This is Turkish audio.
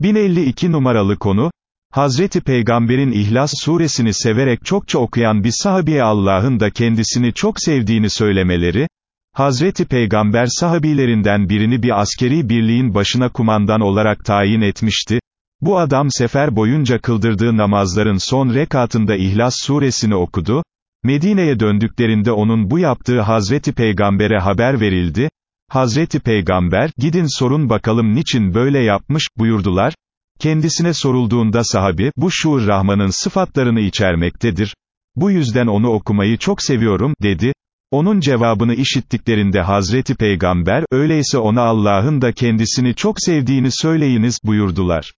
1052 numaralı konu, Hazreti Peygamber'in İhlas suresini severek çokça okuyan bir sahabiye Allah'ın da kendisini çok sevdiğini söylemeleri, Hazreti Peygamber sahabilerinden birini bir askeri birliğin başına kumandan olarak tayin etmişti, bu adam sefer boyunca kıldırdığı namazların son rekatında İhlas suresini okudu, Medine'ye döndüklerinde onun bu yaptığı Hazreti Peygamber'e haber verildi, Hazreti Peygamber, gidin sorun bakalım niçin böyle yapmış, buyurdular, kendisine sorulduğunda sahabi, bu şuur Rahman'ın sıfatlarını içermektedir, bu yüzden onu okumayı çok seviyorum, dedi, onun cevabını işittiklerinde Hazreti Peygamber, öyleyse ona Allah'ın da kendisini çok sevdiğini söyleyiniz, buyurdular.